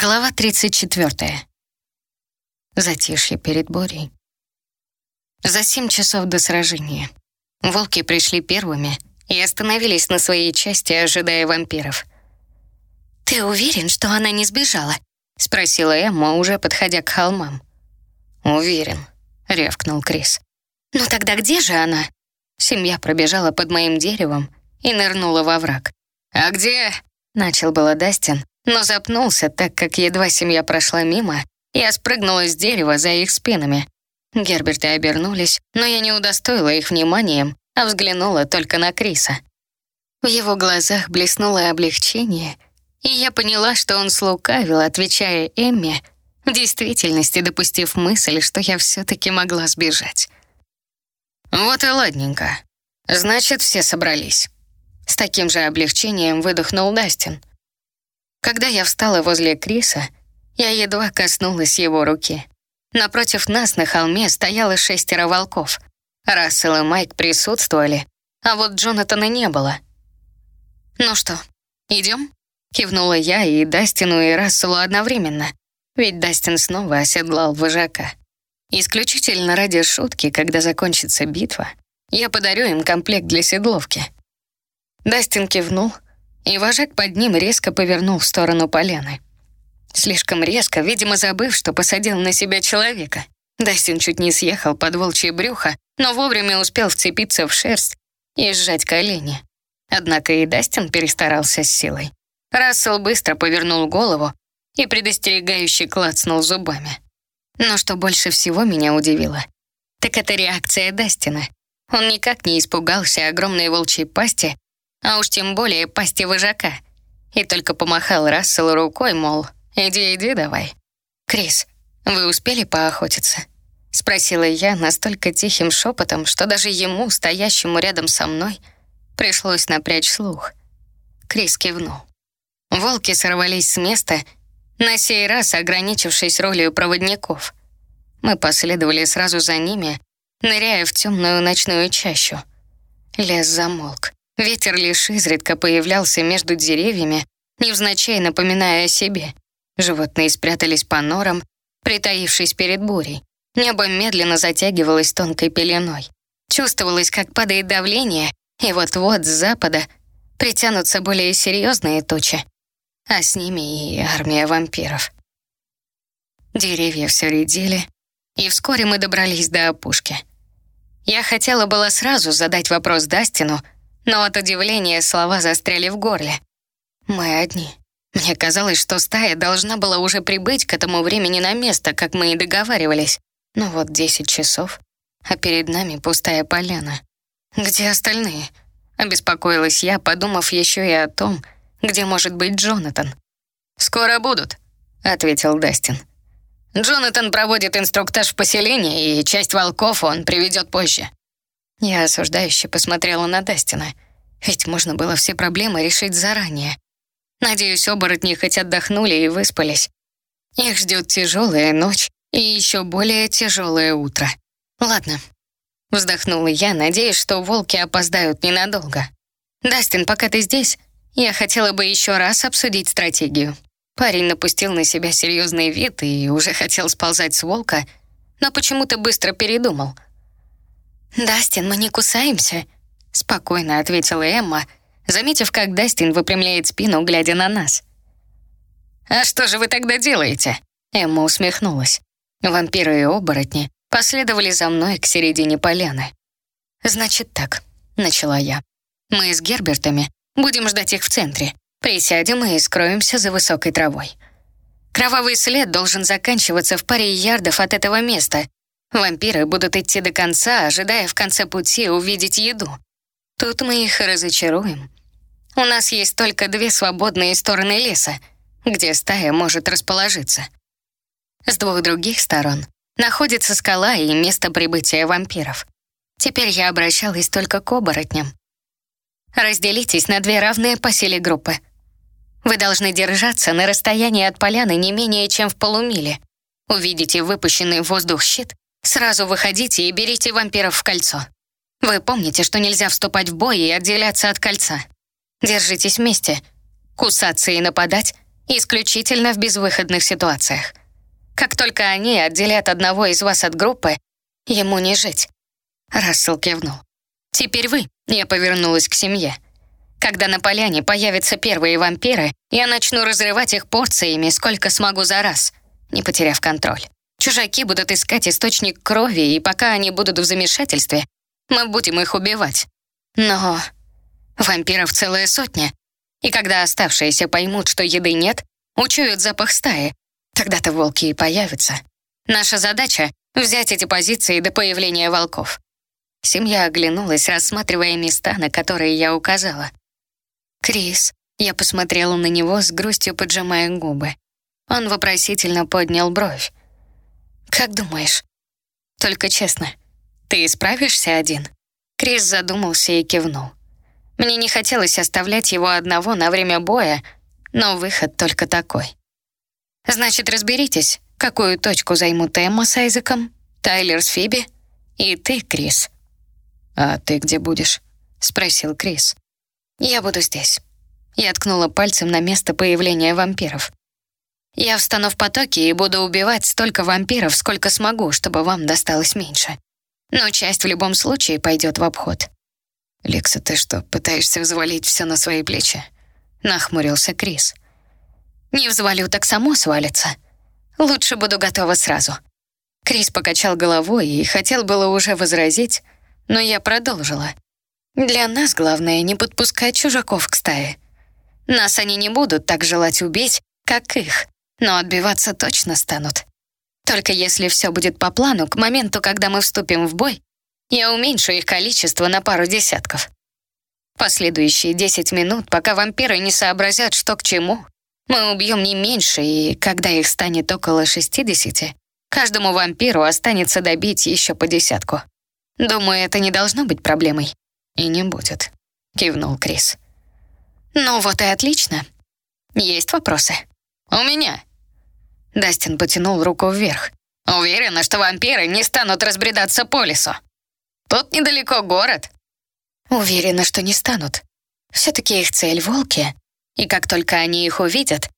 Глава 34. Затишье перед бурей. За семь часов до сражения. Волки пришли первыми и остановились на своей части, ожидая вампиров. «Ты уверен, что она не сбежала?» — спросила Эмма, уже подходя к холмам. «Уверен», — рявкнул Крис. «Ну тогда где же она?» Семья пробежала под моим деревом и нырнула во враг. «А где?» — начал было Дастин, но запнулся, так как едва семья прошла мимо, я спрыгнула с дерева за их спинами. Герберты обернулись, но я не удостоила их вниманием, а взглянула только на Криса. В его глазах блеснуло облегчение, и я поняла, что он слукавил, отвечая Эмме, в действительности допустив мысль, что я все-таки могла сбежать. «Вот и ладненько. Значит, все собрались». С таким же облегчением выдохнул Дастин. Когда я встала возле Криса, я едва коснулась его руки. Напротив нас на холме стояло шестеро волков. Рассел и Майк присутствовали, а вот Джонатана не было. «Ну что, идем?» Кивнула я и Дастину, и Расселу одновременно, ведь Дастин снова оседлал вожака. Исключительно ради шутки, когда закончится битва, я подарю им комплект для седловки. Дастин кивнул — и вожак под ним резко повернул в сторону поляны. Слишком резко, видимо, забыв, что посадил на себя человека. Дастин чуть не съехал под волчье брюхо, но вовремя успел вцепиться в шерсть и сжать колени. Однако и Дастин перестарался с силой. Рассел быстро повернул голову и предостерегающе клацнул зубами. Но что больше всего меня удивило, так это реакция Дастина. Он никак не испугался огромной волчьей пасти а уж тем более пасти вожака. И только помахал Расселу рукой, мол, иди, иди давай. «Крис, вы успели поохотиться?» Спросила я настолько тихим шепотом, что даже ему, стоящему рядом со мной, пришлось напрячь слух. Крис кивнул. Волки сорвались с места, на сей раз ограничившись ролью проводников. Мы последовали сразу за ними, ныряя в темную ночную чащу. Лес замолк. Ветер лишь изредка появлялся между деревьями, невзначай напоминая о себе. Животные спрятались по норам, притаившись перед бурей. Небо медленно затягивалось тонкой пеленой. Чувствовалось, как падает давление, и вот-вот с запада притянутся более серьезные тучи, а с ними и армия вампиров. Деревья все редели, и вскоре мы добрались до опушки. Я хотела было сразу задать вопрос Дастину — но от удивления слова застряли в горле. Мы одни. Мне казалось, что стая должна была уже прибыть к этому времени на место, как мы и договаривались. Но вот десять часов, а перед нами пустая поляна. Где остальные? Обеспокоилась я, подумав еще и о том, где может быть Джонатан. «Скоро будут», — ответил Дастин. «Джонатан проводит инструктаж в поселении, и часть волков он приведет позже. Я осуждающе посмотрела на Дастина, ведь можно было все проблемы решить заранее. Надеюсь, оборотни хоть отдохнули и выспались. Их ждет тяжелая ночь и еще более тяжелое утро. Ладно. Вздохнула я, надеясь, что волки опоздают ненадолго. «Дастин, пока ты здесь, я хотела бы еще раз обсудить стратегию». Парень напустил на себя серьезный вид и уже хотел сползать с волка, но почему-то быстро передумал — «Дастин, мы не кусаемся», — спокойно ответила Эмма, заметив, как Дастин выпрямляет спину, глядя на нас. «А что же вы тогда делаете?» Эмма усмехнулась. Вампиры и оборотни последовали за мной к середине поляны. «Значит так», — начала я. «Мы с Гербертами будем ждать их в центре. Присядем и скроемся за высокой травой. Кровавый след должен заканчиваться в паре ярдов от этого места, Вампиры будут идти до конца, ожидая в конце пути увидеть еду. Тут мы их разочаруем. У нас есть только две свободные стороны леса, где стая может расположиться. С двух других сторон находится скала и место прибытия вампиров. Теперь я обращалась только к оборотням. Разделитесь на две равные по силе группы. Вы должны держаться на расстоянии от поляны не менее чем в полумиле. Увидите выпущенный в воздух щит, Сразу выходите и берите вампиров в кольцо. Вы помните, что нельзя вступать в бой и отделяться от кольца. Держитесь вместе. Кусаться и нападать исключительно в безвыходных ситуациях. Как только они отделят одного из вас от группы, ему не жить. Рассел кивнул. «Теперь вы», — я повернулась к семье. «Когда на поляне появятся первые вампиры, я начну разрывать их порциями, сколько смогу за раз, не потеряв контроль. Чужаки будут искать источник крови, и пока они будут в замешательстве, мы будем их убивать. Но вампиров целая сотня, и когда оставшиеся поймут, что еды нет, учуют запах стаи, тогда-то волки и появятся. Наша задача — взять эти позиции до появления волков. Семья оглянулась, рассматривая места, на которые я указала. «Крис», я посмотрела на него с грустью, поджимая губы. Он вопросительно поднял бровь. «Как думаешь?» «Только честно, ты справишься один?» Крис задумался и кивнул. Мне не хотелось оставлять его одного на время боя, но выход только такой. «Значит, разберитесь, какую точку займут Эмма с Айзеком, Тайлер с Фиби и ты, Крис». «А ты где будешь?» — спросил Крис. «Я буду здесь». Я ткнула пальцем на место появления вампиров. «Я встану в потоке и буду убивать столько вампиров, сколько смогу, чтобы вам досталось меньше. Но часть в любом случае пойдет в обход». «Лекса, ты что, пытаешься взвалить все на свои плечи?» — нахмурился Крис. «Не взвалю, так само свалится. Лучше буду готова сразу». Крис покачал головой и хотел было уже возразить, но я продолжила. «Для нас главное не подпускать чужаков к стае. Нас они не будут так желать убить, как их, но отбиваться точно станут. Только если все будет по плану, к моменту, когда мы вступим в бой, я уменьшу их количество на пару десятков. Последующие 10 минут, пока вампиры не сообразят, что к чему, мы убьем не меньше, и когда их станет около 60, каждому вампиру останется добить еще по десятку. Думаю, это не должно быть проблемой. И не будет, кивнул Крис. Ну вот и отлично. Есть вопросы? У меня. Дастин потянул руку вверх. Уверена, что вампиры не станут разбредаться по лесу. Тут недалеко город. Уверена, что не станут. Все-таки их цель — волки. И как только они их увидят,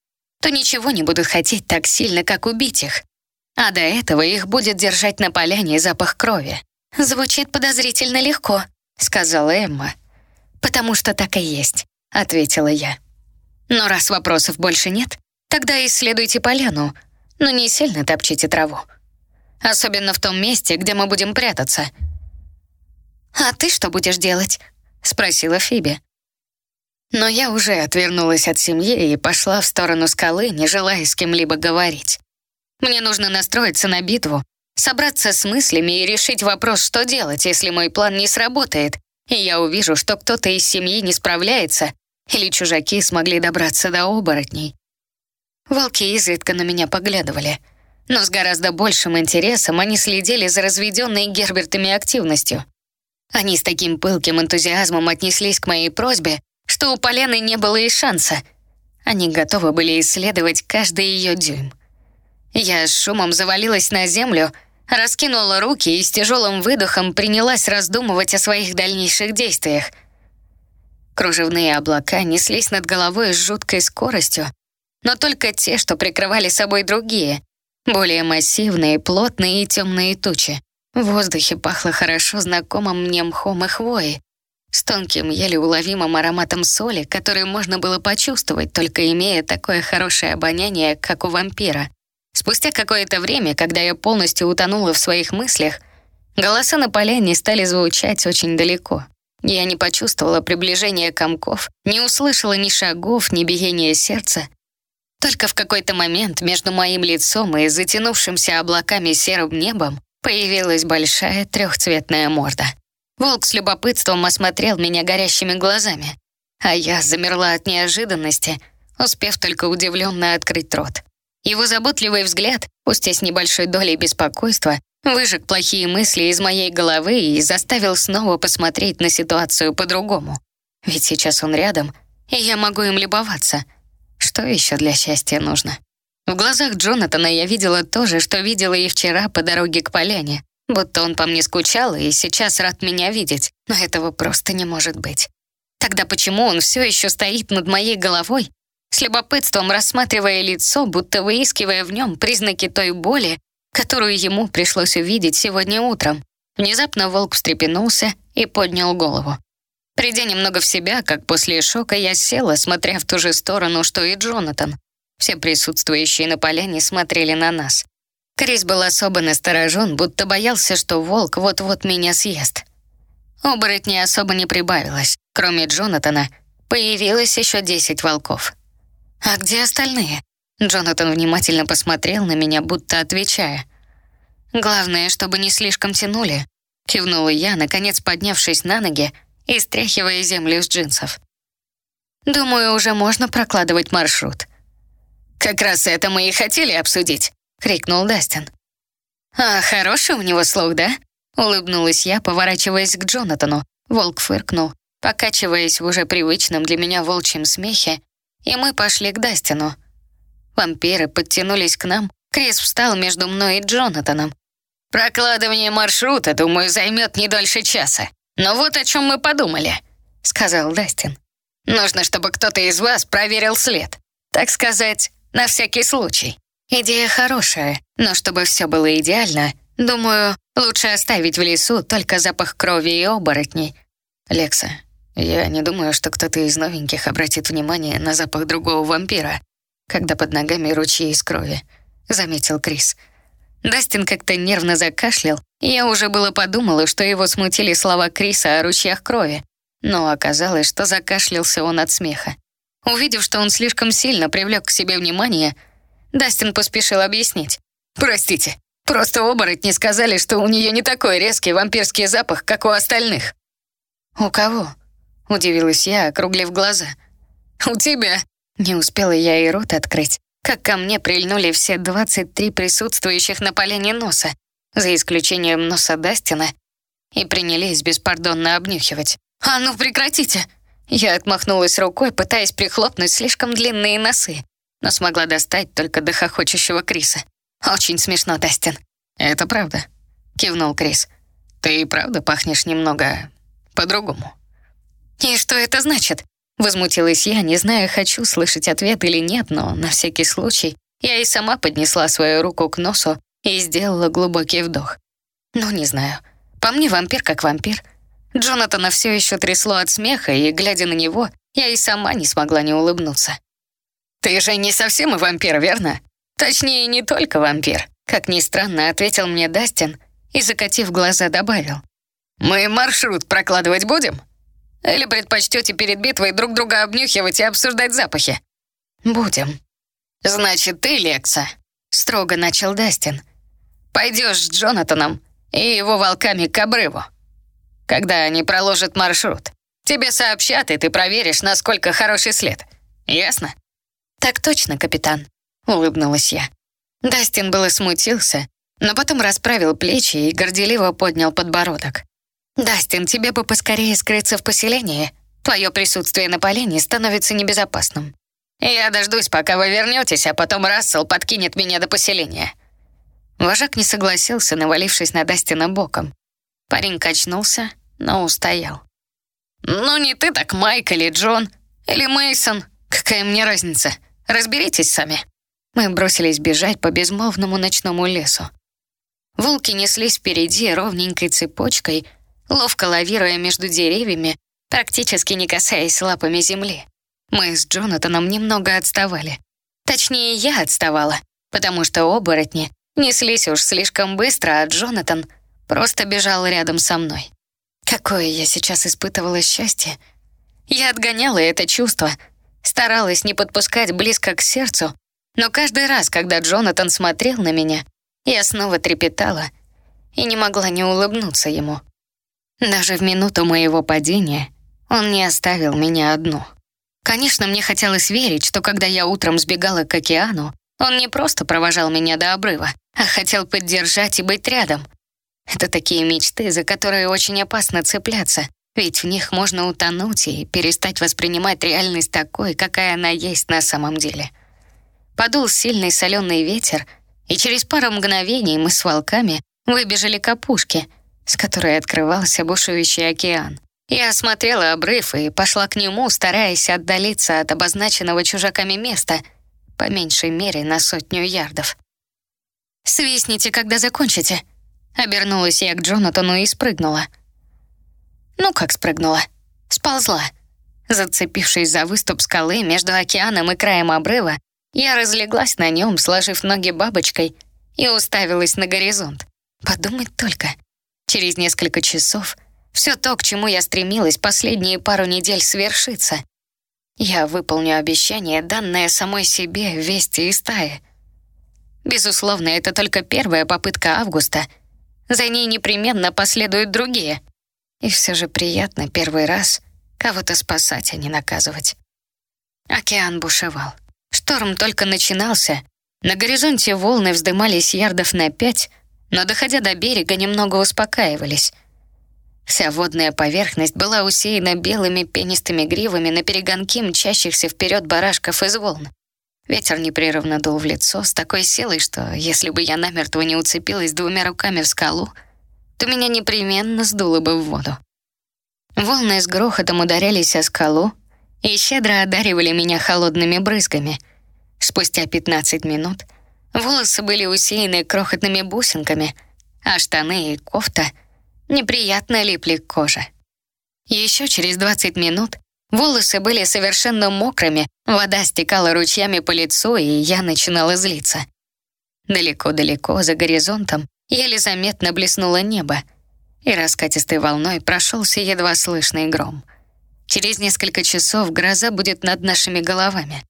то ничего не будут хотеть так сильно, как убить их. А до этого их будет держать на поляне запах крови. «Звучит подозрительно легко», — сказала Эмма. «Потому что так и есть», — ответила я. «Но раз вопросов больше нет, тогда исследуйте поляну, но не сильно топчите траву. Особенно в том месте, где мы будем прятаться». «А ты что будешь делать?» — спросила Фиби. Но я уже отвернулась от семьи и пошла в сторону скалы, не желая с кем-либо говорить. Мне нужно настроиться на битву, собраться с мыслями и решить вопрос, что делать, если мой план не сработает, и я увижу, что кто-то из семьи не справляется, или чужаки смогли добраться до оборотней. Волки изредка на меня поглядывали, но с гораздо большим интересом они следили за разведенной Гербертами активностью. Они с таким пылким энтузиазмом отнеслись к моей просьбе, что у Полены не было и шанса. Они готовы были исследовать каждый ее дюйм. Я с шумом завалилась на землю, раскинула руки и с тяжелым выдохом принялась раздумывать о своих дальнейших действиях. Кружевные облака неслись над головой с жуткой скоростью, но только те, что прикрывали собой другие, более массивные, плотные и темные тучи. В воздухе пахло хорошо знакомым мне мхом и хвоей, с тонким, еле уловимым ароматом соли, который можно было почувствовать, только имея такое хорошее обоняние, как у вампира. Спустя какое-то время, когда я полностью утонула в своих мыслях, голоса на поляне стали звучать очень далеко. Я не почувствовала приближения комков, не услышала ни шагов, ни биения сердца. Только в какой-то момент между моим лицом и затянувшимся облаками серым небом появилась большая трехцветная морда. Волк с любопытством осмотрел меня горящими глазами, а я замерла от неожиданности, успев только удивленно открыть рот. Его заботливый взгляд, пусть и с небольшой долей беспокойства, выжег плохие мысли из моей головы и заставил снова посмотреть на ситуацию по-другому. Ведь сейчас он рядом, и я могу им любоваться. Что еще для счастья нужно? В глазах Джонатана я видела то же, что видела и вчера по дороге к поляне. Будто он по мне скучал и сейчас рад меня видеть. Но этого просто не может быть. Тогда почему он все еще стоит над моей головой с любопытством рассматривая лицо, будто выискивая в нем признаки той боли, которую ему пришлось увидеть сегодня утром. Внезапно волк встрепенулся и поднял голову. Придя немного в себя, как после шока, я села, смотря в ту же сторону, что и Джонатан. Все присутствующие на поляне смотрели на нас. Крис был особо насторожен, будто боялся, что волк вот-вот меня съест. Оборотней особо не прибавилось. Кроме Джонатана, появилось еще десять волков. «А где остальные?» Джонатан внимательно посмотрел на меня, будто отвечая. «Главное, чтобы не слишком тянули», — кивнула я, наконец поднявшись на ноги и стряхивая землю с джинсов. «Думаю, уже можно прокладывать маршрут». «Как раз это мы и хотели обсудить», — крикнул Дастин. «А хороший у него слух, да?» — улыбнулась я, поворачиваясь к Джонатану. Волк фыркнул, покачиваясь в уже привычном для меня волчьем смехе, и мы пошли к Дастину. Вампиры подтянулись к нам, Крис встал между мной и Джонатаном. «Прокладывание маршрута, думаю, займет не дольше часа. Но вот о чем мы подумали», — сказал Дастин. «Нужно, чтобы кто-то из вас проверил след. Так сказать, на всякий случай». Идея хорошая, но чтобы все было идеально, думаю, лучше оставить в лесу только запах крови и оборотней. Лекса, я не думаю, что кто-то из новеньких обратит внимание на запах другого вампира, когда под ногами ручьи из крови, заметил Крис. Дастин как-то нервно закашлял, и я уже было подумала, что его смутили слова Криса о ручьях крови, но оказалось, что закашлялся он от смеха. Увидев, что он слишком сильно привлек к себе внимание, Дастин поспешил объяснить. «Простите, просто оборотни сказали, что у нее не такой резкий вампирский запах, как у остальных». «У кого?» — удивилась я, округлив глаза. «У тебя». Не успела я и рот открыть, как ко мне прильнули все 23 присутствующих на полене носа, за исключением носа Дастина, и принялись беспардонно обнюхивать. «А ну прекратите!» Я отмахнулась рукой, пытаясь прихлопнуть слишком длинные носы но смогла достать только до хохочущего Криса. «Очень смешно, Дастин». «Это правда», — кивнул Крис. «Ты и правда пахнешь немного по-другому». «И что это значит?» Возмутилась я, не зная, хочу слышать ответ или нет, но на всякий случай я и сама поднесла свою руку к носу и сделала глубокий вдох. Ну, не знаю. По мне вампир как вампир. Джонатана все еще трясло от смеха, и, глядя на него, я и сама не смогла не улыбнуться. «Ты же не совсем вампир, верно? Точнее, не только вампир», как ни странно, ответил мне Дастин и, закатив глаза, добавил. «Мы маршрут прокладывать будем? Или предпочтете перед битвой друг друга обнюхивать и обсуждать запахи?» «Будем». «Значит, ты, Лекса», — строго начал Дастин. «Пойдешь с Джонатаном и его волками к обрыву. Когда они проложат маршрут, тебе сообщат, и ты проверишь, насколько хороший след. Ясно?» «Так точно, капитан», — улыбнулась я. Дастин было смутился, но потом расправил плечи и горделиво поднял подбородок. «Дастин, тебе бы поскорее скрыться в поселении. Твое присутствие на полене становится небезопасным». «Я дождусь, пока вы вернетесь, а потом Рассел подкинет меня до поселения». Вожак не согласился, навалившись на Дастина боком. Парень качнулся, но устоял. «Ну не ты так, Майк или Джон, или Мейсон. Какая мне разница?» Разберитесь сами». Мы бросились бежать по безмолвному ночному лесу. Волки неслись впереди ровненькой цепочкой, ловко лавируя между деревьями, практически не касаясь лапами земли. Мы с Джонатаном немного отставали. Точнее, я отставала, потому что оборотни неслись уж слишком быстро, а Джонатан просто бежал рядом со мной. Какое я сейчас испытывала счастье. Я отгоняла это чувство — Старалась не подпускать близко к сердцу, но каждый раз, когда Джонатан смотрел на меня, я снова трепетала и не могла не улыбнуться ему. Даже в минуту моего падения он не оставил меня одну. Конечно, мне хотелось верить, что когда я утром сбегала к океану, он не просто провожал меня до обрыва, а хотел поддержать и быть рядом. Это такие мечты, за которые очень опасно цепляться, ведь в них можно утонуть и перестать воспринимать реальность такой, какая она есть на самом деле. Подул сильный соленый ветер, и через пару мгновений мы с волками выбежали к опушке, с которой открывался бушующий океан. Я осмотрела обрыв и пошла к нему, стараясь отдалиться от обозначенного чужаками места, по меньшей мере на сотню ярдов. «Свистните, когда закончите», — обернулась я к Джонатану и спрыгнула. Ну, как спрыгнула? Сползла. Зацепившись за выступ скалы между океаном и краем обрыва, я разлеглась на нем, сложив ноги бабочкой, и уставилась на горизонт. Подумать только. Через несколько часов все то, к чему я стремилась последние пару недель, свершится. Я выполню обещание, данное самой себе вести из стаи. Безусловно, это только первая попытка Августа. За ней непременно последуют другие. И все же приятно первый раз кого-то спасать, а не наказывать. Океан бушевал. Шторм только начинался. На горизонте волны вздымались ярдов на пять, но, доходя до берега, немного успокаивались. Вся водная поверхность была усеяна белыми пенистыми гривами на перегонки мчащихся вперед барашков из волн. Ветер непрерывно дул в лицо с такой силой, что если бы я намертво не уцепилась двумя руками в скалу, то меня непременно сдуло бы в воду. Волны с грохотом ударялись о скалу и щедро одаривали меня холодными брызгами. Спустя 15 минут волосы были усеяны крохотными бусинками, а штаны и кофта неприятно липли к коже. Еще через 20 минут волосы были совершенно мокрыми, вода стекала ручьями по лицу, и я начинала злиться. Далеко-далеко за горизонтом еле заметно блеснуло небо, и раскатистой волной прошелся едва слышный гром. Через несколько часов гроза будет над нашими головами.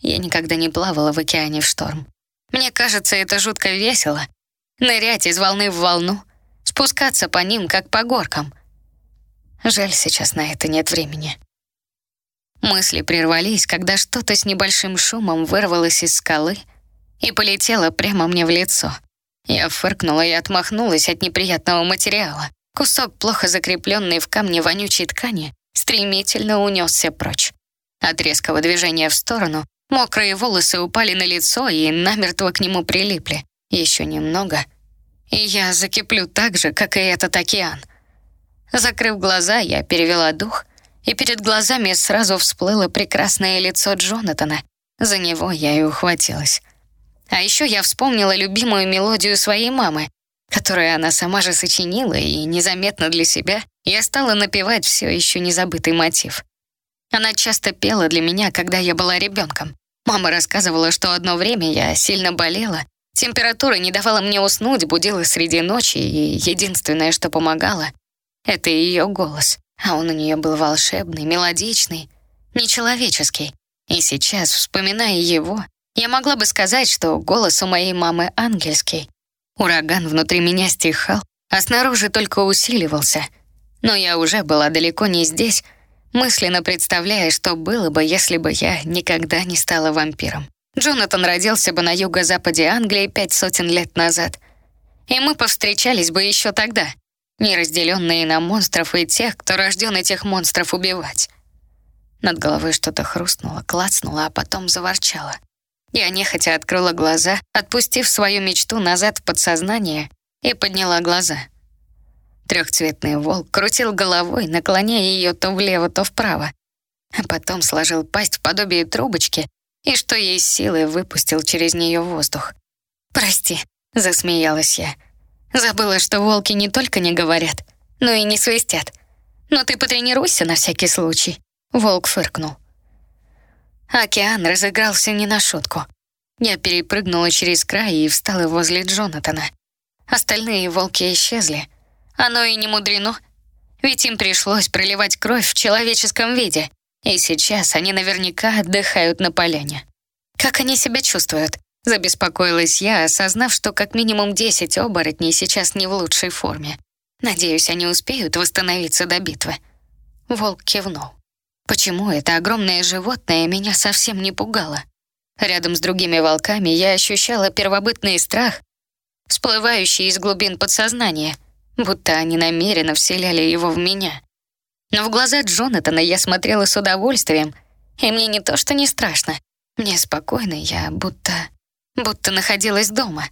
Я никогда не плавала в океане в шторм. Мне кажется, это жутко весело. Нырять из волны в волну, спускаться по ним, как по горкам. Жаль, сейчас на это нет времени. Мысли прервались, когда что-то с небольшим шумом вырвалось из скалы и полетело прямо мне в лицо. Я фыркнула и отмахнулась от неприятного материала. Кусок, плохо закрепленный в камне вонючей ткани, стремительно унесся прочь. От резкого движения в сторону мокрые волосы упали на лицо и намертво к нему прилипли. Еще немного, и я закиплю так же, как и этот океан. Закрыв глаза, я перевела дух, и перед глазами сразу всплыло прекрасное лицо Джонатана. За него я и ухватилась. А еще я вспомнила любимую мелодию своей мамы, которую она сама же сочинила, и незаметно для себя я стала напевать все еще незабытый мотив. Она часто пела для меня, когда я была ребенком. Мама рассказывала, что одно время я сильно болела, температура не давала мне уснуть, будила среди ночи, и единственное, что помогало, это ее голос. А он у нее был волшебный, мелодичный, нечеловеческий. И сейчас, вспоминая его, я могла бы сказать, что голос у моей мамы ангельский. Ураган внутри меня стихал, а снаружи только усиливался. Но я уже была далеко не здесь, мысленно представляя, что было бы, если бы я никогда не стала вампиром. Джонатан родился бы на юго-западе Англии пять сотен лет назад. И мы повстречались бы еще тогда, неразделенные на монстров и тех, кто рожден этих монстров убивать. Над головой что-то хрустнуло, клацнуло, а потом заворчало. Я нехотя открыла глаза, отпустив свою мечту назад в подсознание, и подняла глаза. Трехцветный волк крутил головой, наклоняя ее то влево, то вправо, а потом сложил пасть в подобие трубочки и, что есть силы, выпустил через нее воздух. «Прости», — засмеялась я. «Забыла, что волки не только не говорят, но и не свистят. Но ты потренируйся на всякий случай». Волк фыркнул. Океан разыгрался не на шутку. Я перепрыгнула через край и встала возле Джонатана. Остальные волки исчезли. Оно и не мудрено, ведь им пришлось проливать кровь в человеческом виде, и сейчас они наверняка отдыхают на поляне. Как они себя чувствуют? Забеспокоилась я, осознав, что как минимум 10 оборотней сейчас не в лучшей форме. Надеюсь, они успеют восстановиться до битвы. Волк кивнул. Почему это огромное животное меня совсем не пугало? Рядом с другими волками я ощущала первобытный страх, всплывающий из глубин подсознания, будто они намеренно вселяли его в меня. Но в глаза Джонатана я смотрела с удовольствием, и мне не то что не страшно, мне спокойно, я будто... будто находилась дома,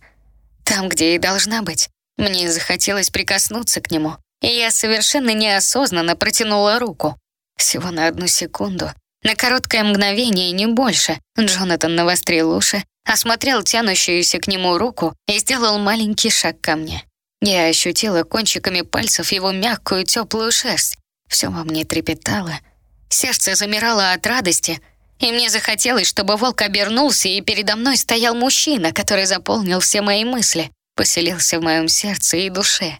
там, где и должна быть. Мне захотелось прикоснуться к нему, и я совершенно неосознанно протянула руку. Всего на одну секунду, на короткое мгновение, не больше, Джонатан навострил уши, осмотрел тянущуюся к нему руку и сделал маленький шаг ко мне. Я ощутила кончиками пальцев его мягкую теплую шерсть. Все во мне трепетало. Сердце замирало от радости, и мне захотелось, чтобы волк обернулся, и передо мной стоял мужчина, который заполнил все мои мысли, поселился в моем сердце и душе.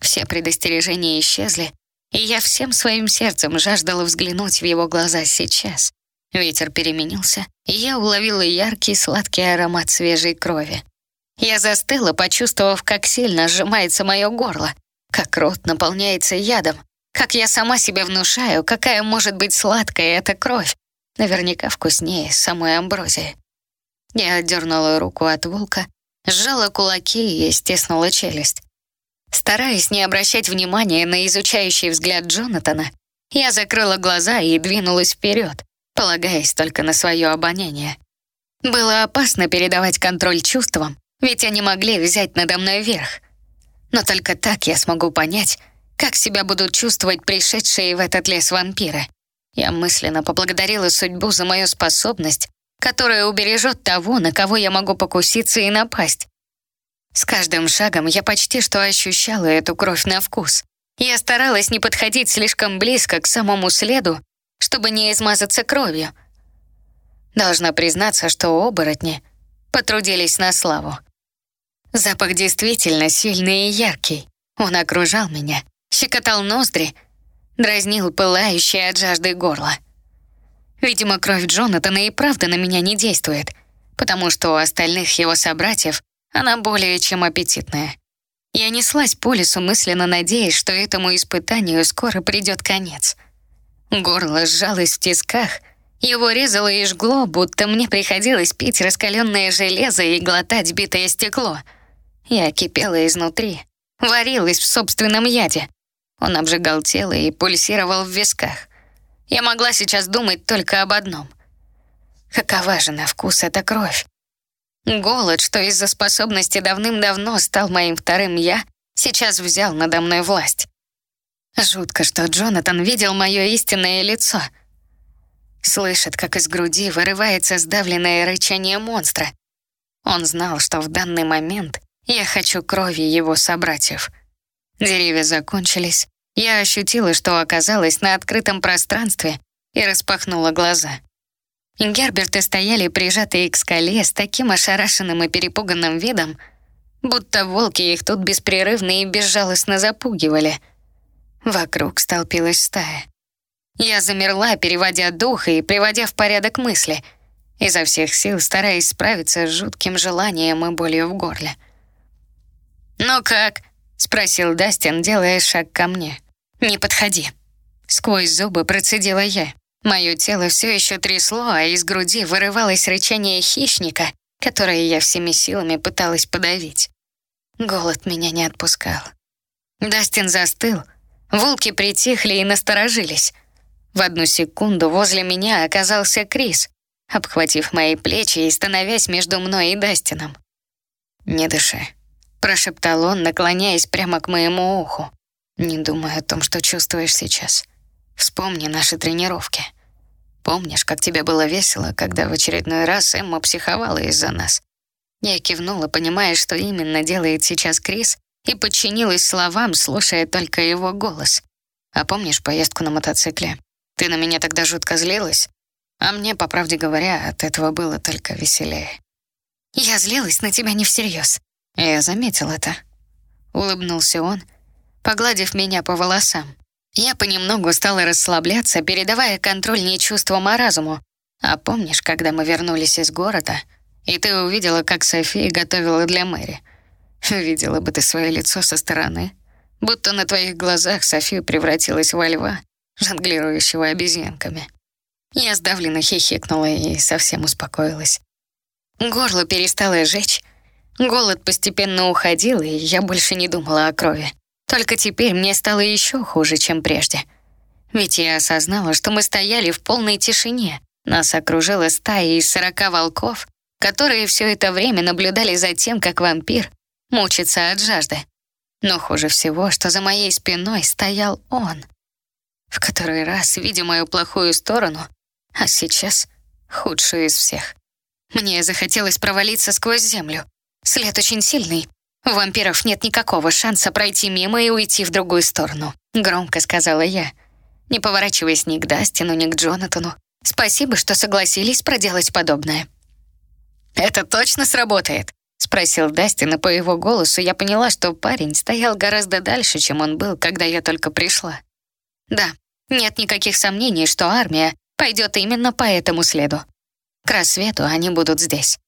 Все предостережения исчезли, и я всем своим сердцем жаждала взглянуть в его глаза сейчас. Ветер переменился, и я уловила яркий сладкий аромат свежей крови. Я застыла, почувствовав, как сильно сжимается мое горло, как рот наполняется ядом, как я сама себе внушаю, какая может быть сладкая эта кровь. Наверняка вкуснее самой амброзии. Я отдернула руку от волка, сжала кулаки и стеснула челюсть. Стараясь не обращать внимания на изучающий взгляд Джонатана, я закрыла глаза и двинулась вперед, полагаясь только на свое обоняние. Было опасно передавать контроль чувствам, ведь они могли взять надо мной верх. Но только так я смогу понять, как себя будут чувствовать пришедшие в этот лес вампиры. Я мысленно поблагодарила судьбу за мою способность, которая убережет того, на кого я могу покуситься и напасть. С каждым шагом я почти что ощущала эту кровь на вкус. Я старалась не подходить слишком близко к самому следу, чтобы не измазаться кровью. Должна признаться, что оборотни потрудились на славу. Запах действительно сильный и яркий. Он окружал меня, щекотал ноздри, дразнил пылающее от жажды горло. Видимо, кровь Джонатана и правда на меня не действует, потому что у остальных его собратьев она более чем аппетитная. Я неслась по лесу, мысленно надеясь, что этому испытанию скоро придет конец. Горло сжалось в тисках, его резало и жгло, будто мне приходилось пить раскаленное железо и глотать битое стекло — я кипела изнутри, варилась в собственном яде. Он обжигал тело и пульсировал в висках. Я могла сейчас думать только об одном. Какова же на вкус эта кровь? Голод, что из-за способности давным-давно стал моим вторым «я», сейчас взял надо мной власть. Жутко, что Джонатан видел мое истинное лицо. Слышит, как из груди вырывается сдавленное рычание монстра. Он знал, что в данный момент я хочу крови его собратьев. Деревья закончились. Я ощутила, что оказалась на открытом пространстве и распахнула глаза. Герберты стояли прижатые к скале с таким ошарашенным и перепуганным видом, будто волки их тут беспрерывно и безжалостно запугивали. Вокруг столпилась стая. Я замерла, переводя дух и приводя в порядок мысли, изо всех сил стараясь справиться с жутким желанием и болью в горле. «Ну как?» — спросил Дастин, делая шаг ко мне. «Не подходи». Сквозь зубы процедила я. Мое тело все еще трясло, а из груди вырывалось рычание хищника, которое я всеми силами пыталась подавить. Голод меня не отпускал. Дастин застыл, волки притихли и насторожились. В одну секунду возле меня оказался Крис, обхватив мои плечи и становясь между мной и Дастином. «Не дыши», прошептал он, наклоняясь прямо к моему уху. Не думай о том, что чувствуешь сейчас. Вспомни наши тренировки. Помнишь, как тебе было весело, когда в очередной раз Эмма психовала из-за нас? Я кивнула, понимая, что именно делает сейчас Крис, и подчинилась словам, слушая только его голос. А помнишь поездку на мотоцикле? Ты на меня тогда жутко злилась, а мне, по правде говоря, от этого было только веселее. Я злилась на тебя не всерьез. Я заметил это. Улыбнулся он, погладив меня по волосам. Я понемногу стала расслабляться, передавая контроль не чувствам, а разуму. А помнишь, когда мы вернулись из города, и ты увидела, как София готовила для Мэри? Видела бы ты свое лицо со стороны, будто на твоих глазах София превратилась во льва, жонглирующего обезьянками. Я сдавленно хихикнула и совсем успокоилась. Горло перестало жечь, Голод постепенно уходил, и я больше не думала о крови. Только теперь мне стало еще хуже, чем прежде. Ведь я осознала, что мы стояли в полной тишине. Нас окружила стая из сорока волков, которые все это время наблюдали за тем, как вампир мучится от жажды. Но хуже всего, что за моей спиной стоял он. В который раз, видя мою плохую сторону, а сейчас худшую из всех. Мне захотелось провалиться сквозь землю. След очень сильный. У вампиров нет никакого шанса пройти мимо и уйти в другую сторону. Громко сказала я, не поворачиваясь ни к Дастину, ни к Джонатану. Спасибо, что согласились проделать подобное. «Это точно сработает?» — спросил Дастин, и по его голосу я поняла, что парень стоял гораздо дальше, чем он был, когда я только пришла. «Да, нет никаких сомнений, что армия пойдет именно по этому следу. К рассвету они будут здесь.